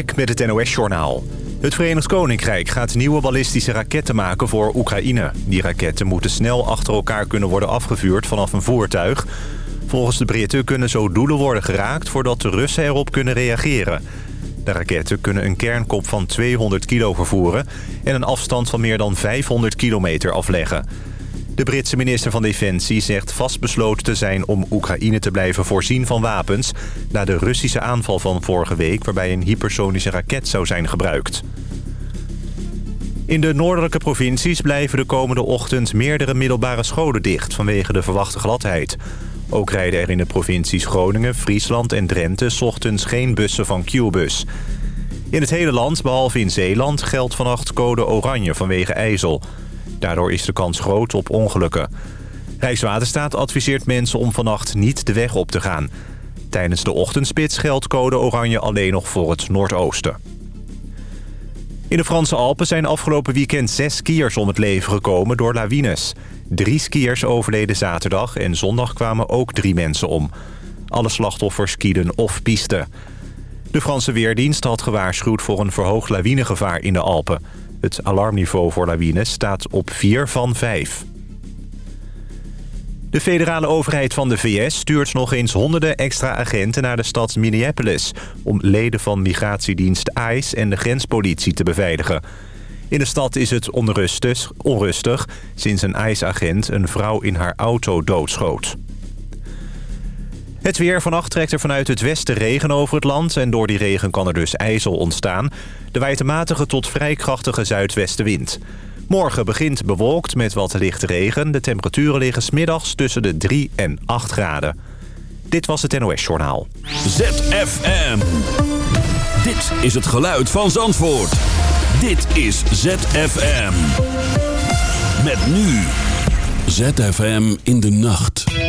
Met het NOS-journaal. Het Verenigd Koninkrijk gaat nieuwe ballistische raketten maken voor Oekraïne. Die raketten moeten snel achter elkaar kunnen worden afgevuurd vanaf een voertuig. Volgens de Britten kunnen zo doelen worden geraakt voordat de Russen erop kunnen reageren. De raketten kunnen een kernkop van 200 kilo vervoeren... en een afstand van meer dan 500 kilometer afleggen. De Britse minister van Defensie zegt vastbesloten te zijn om Oekraïne te blijven voorzien van wapens... na de Russische aanval van vorige week waarbij een hypersonische raket zou zijn gebruikt. In de noordelijke provincies blijven de komende ochtend meerdere middelbare scholen dicht vanwege de verwachte gladheid. Ook rijden er in de provincies Groningen, Friesland en Drenthe ochtends geen bussen van Qbus. In het hele land, behalve in Zeeland, geldt vannacht code oranje vanwege ijzel... Daardoor is de kans groot op ongelukken. Rijkswaterstaat adviseert mensen om vannacht niet de weg op te gaan. Tijdens de ochtendspits geldt code oranje alleen nog voor het noordoosten. In de Franse Alpen zijn afgelopen weekend zes skiers om het leven gekomen door lawines. Drie skiers overleden zaterdag en zondag kwamen ook drie mensen om. Alle slachtoffers skieden of piste. De Franse Weerdienst had gewaarschuwd voor een verhoogd lawinegevaar in de Alpen. Het alarmniveau voor lawines staat op 4 van 5. De federale overheid van de VS stuurt nog eens honderden extra agenten naar de stad Minneapolis... om leden van migratiedienst ICE en de grenspolitie te beveiligen. In de stad is het onrustig, onrustig sinds een ICE-agent een vrouw in haar auto doodschoot. Het weer vannacht trekt er vanuit het westen regen over het land... en door die regen kan er dus ijzel ontstaan. De waait matige tot vrij krachtige zuidwestenwind. Morgen begint bewolkt met wat lichte regen. De temperaturen liggen smiddags tussen de 3 en 8 graden. Dit was het NOS Journaal. ZFM. Dit is het geluid van Zandvoort. Dit is ZFM. Met nu. ZFM in de nacht.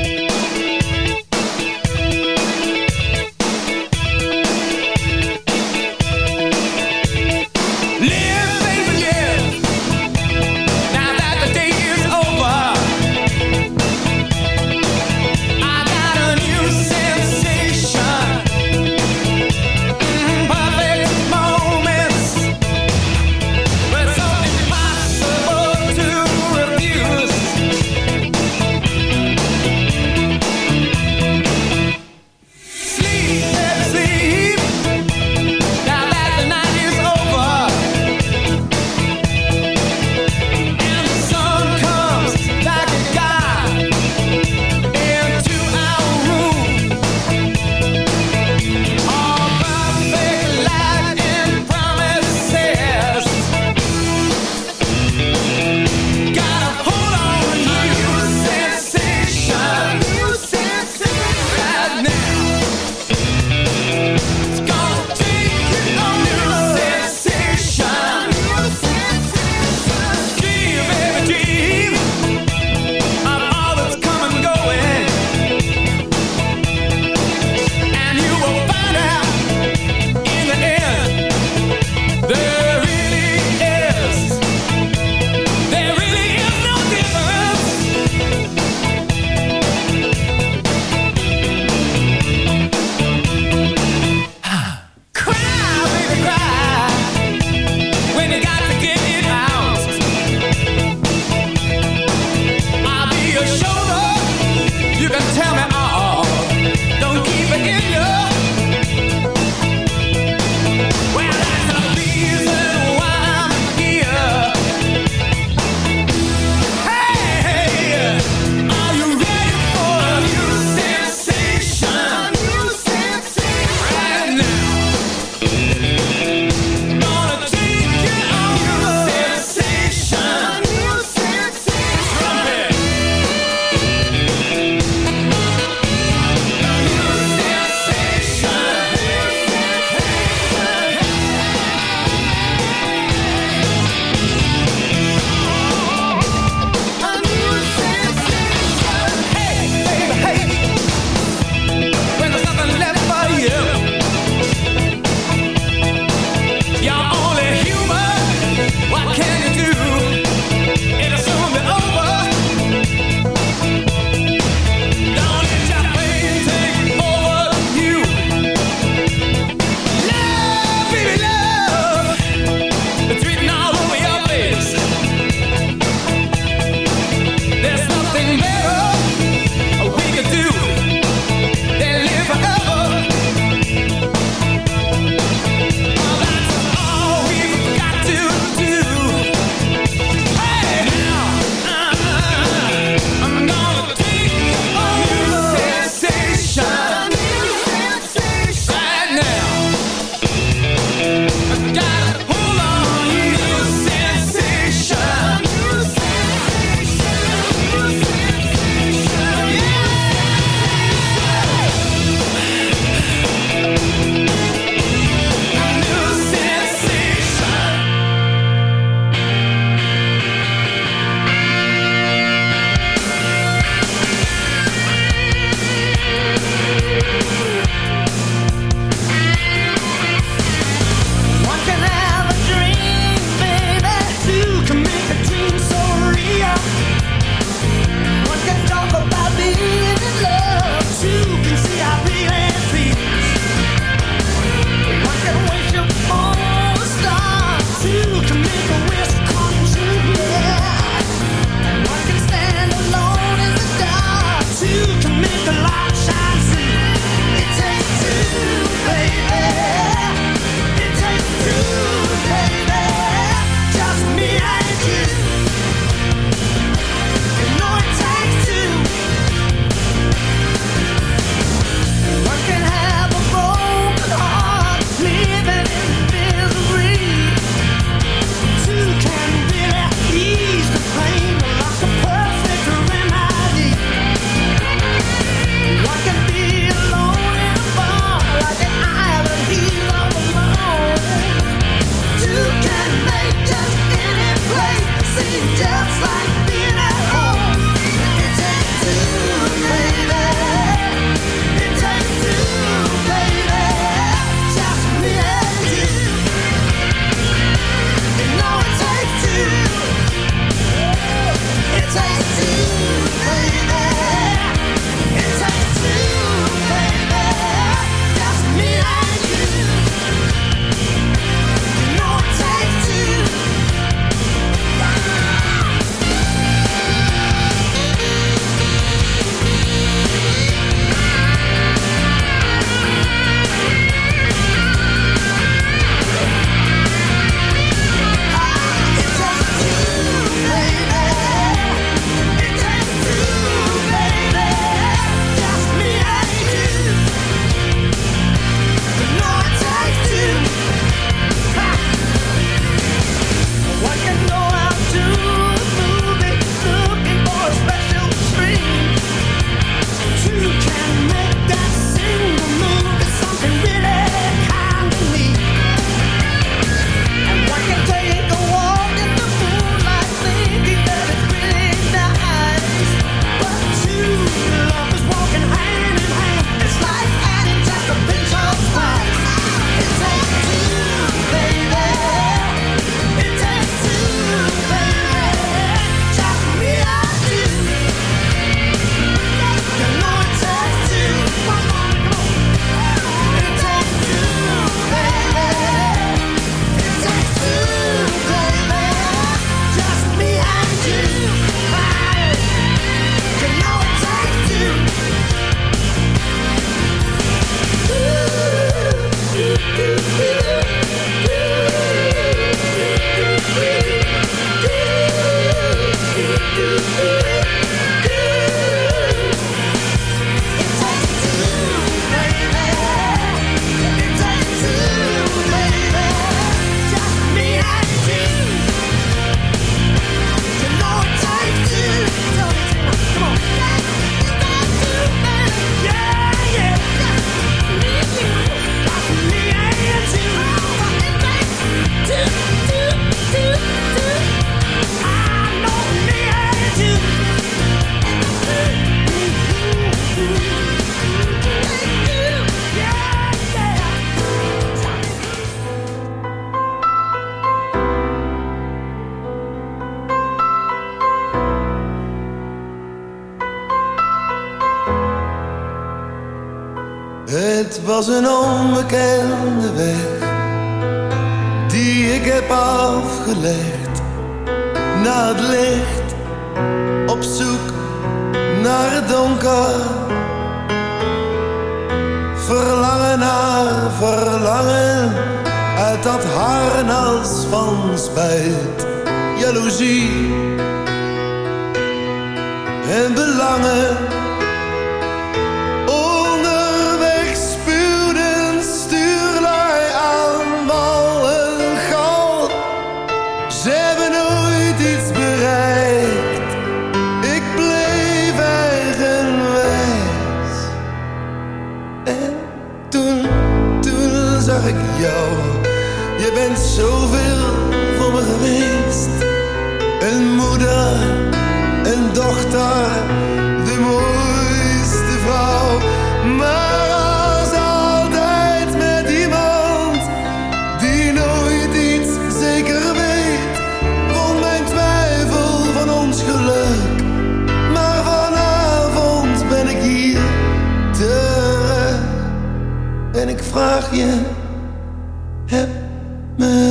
Man.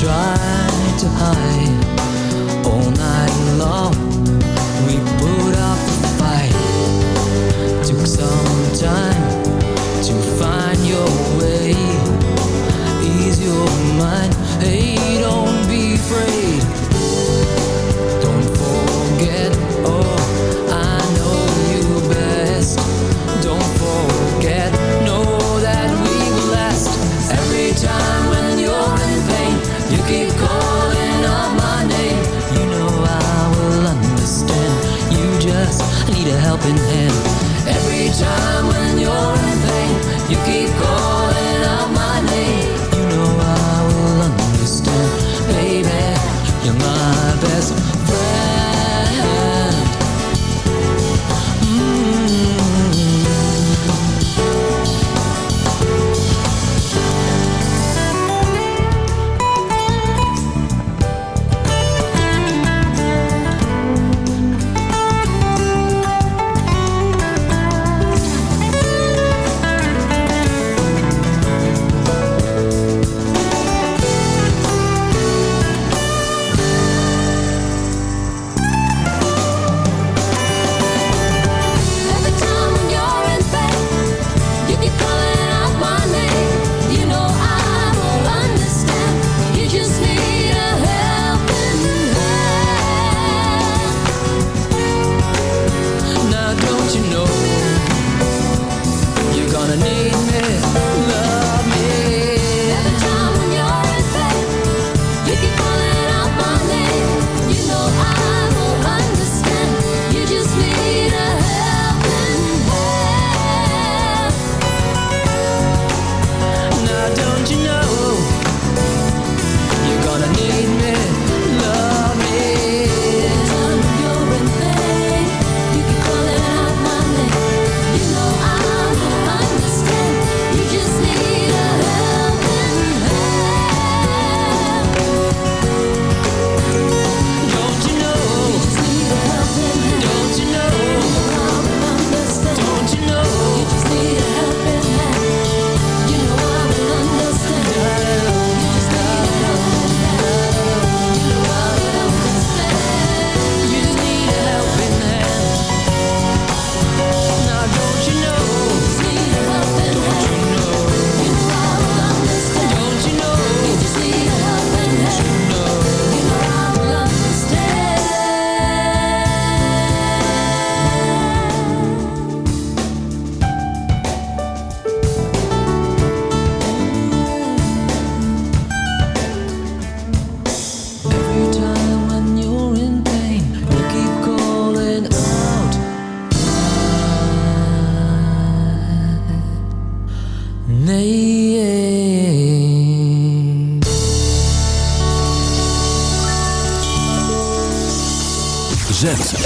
try to hide. You keep.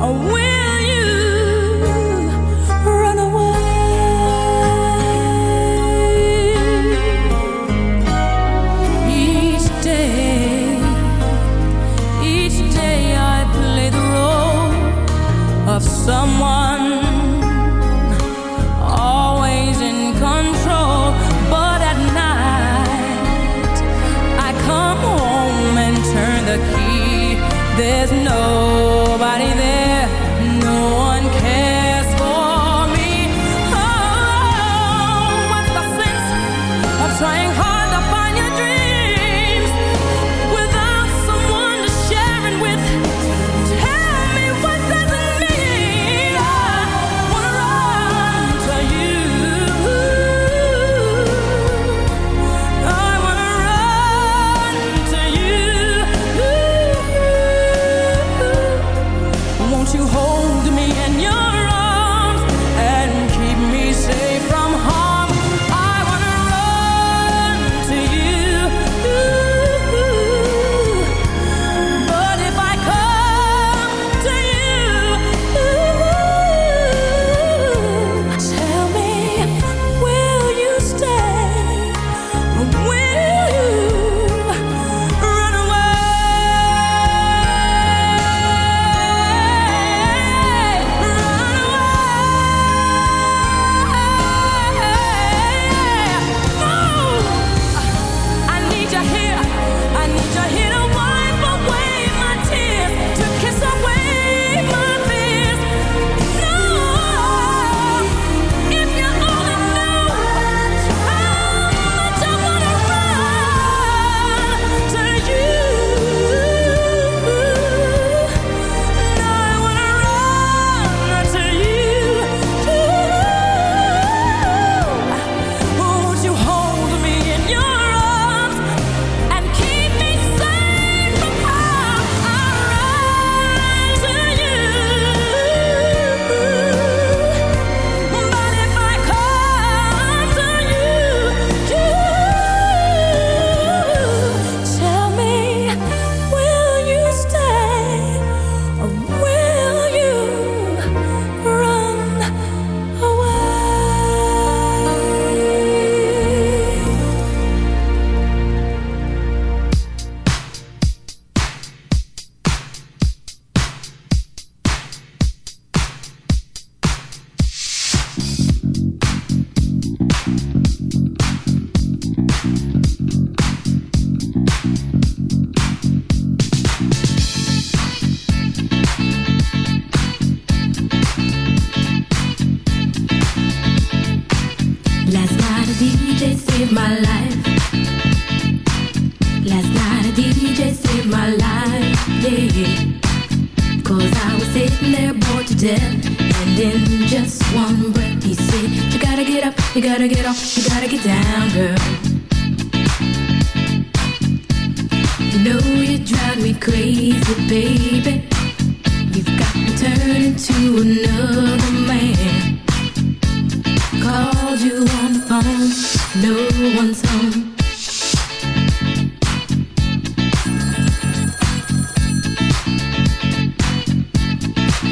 Or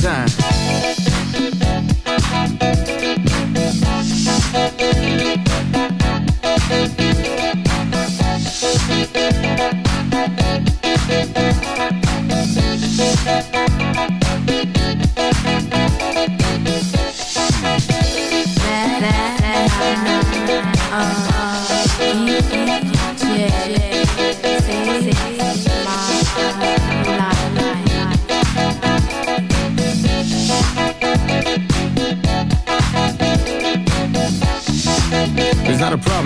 Time.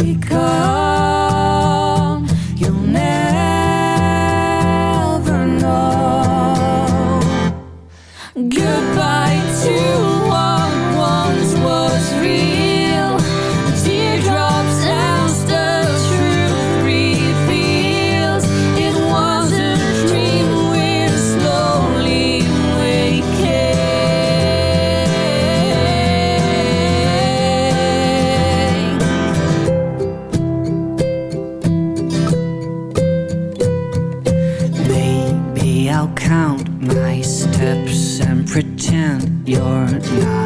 I'll pretend you're not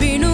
be no